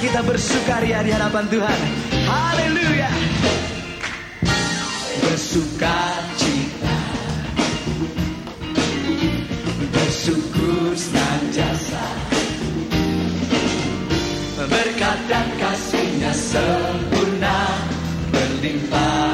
kita bersukaria di hadapan Tuhan. Haleluya. Bersuka cita. Bersyukur senantiasa. Berkat dan kasihnya sempurna berlimpah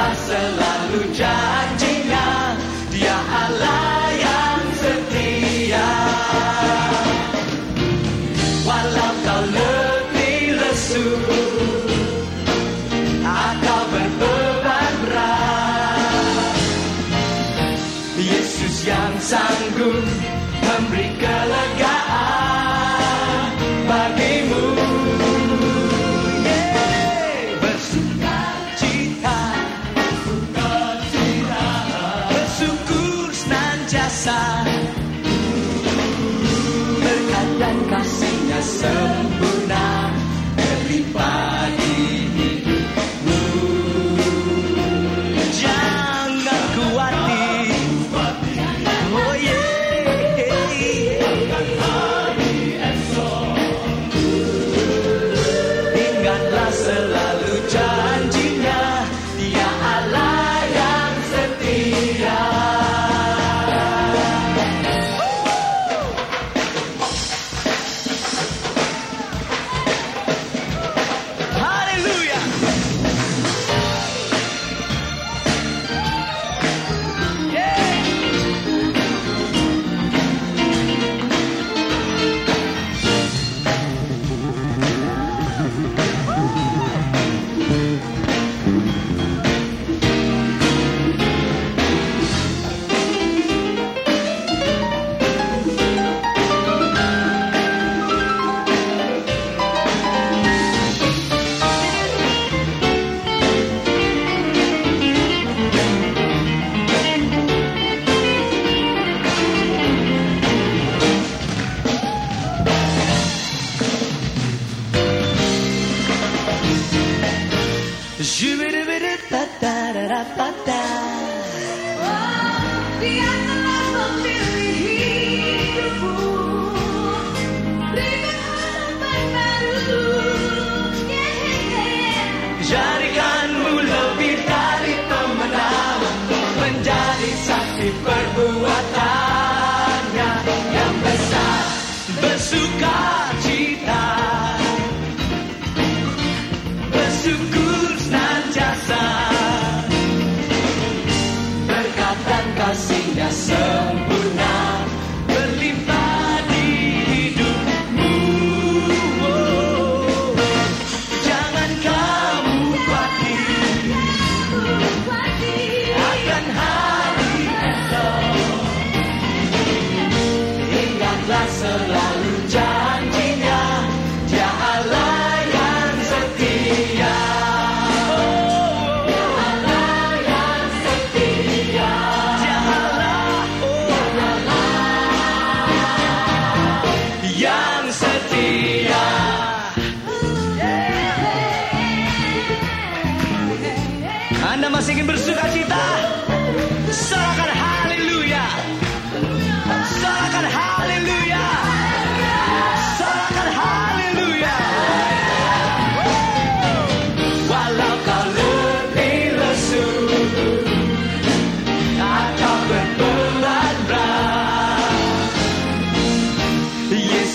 Ingatlah selalu janjinya, dia Allah yang setia. Walau kau letih lesu, atau berbeban berat, Yesus yang sanggup memberi berkat dan Dia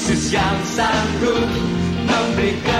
Yesus yang sanggup memberikan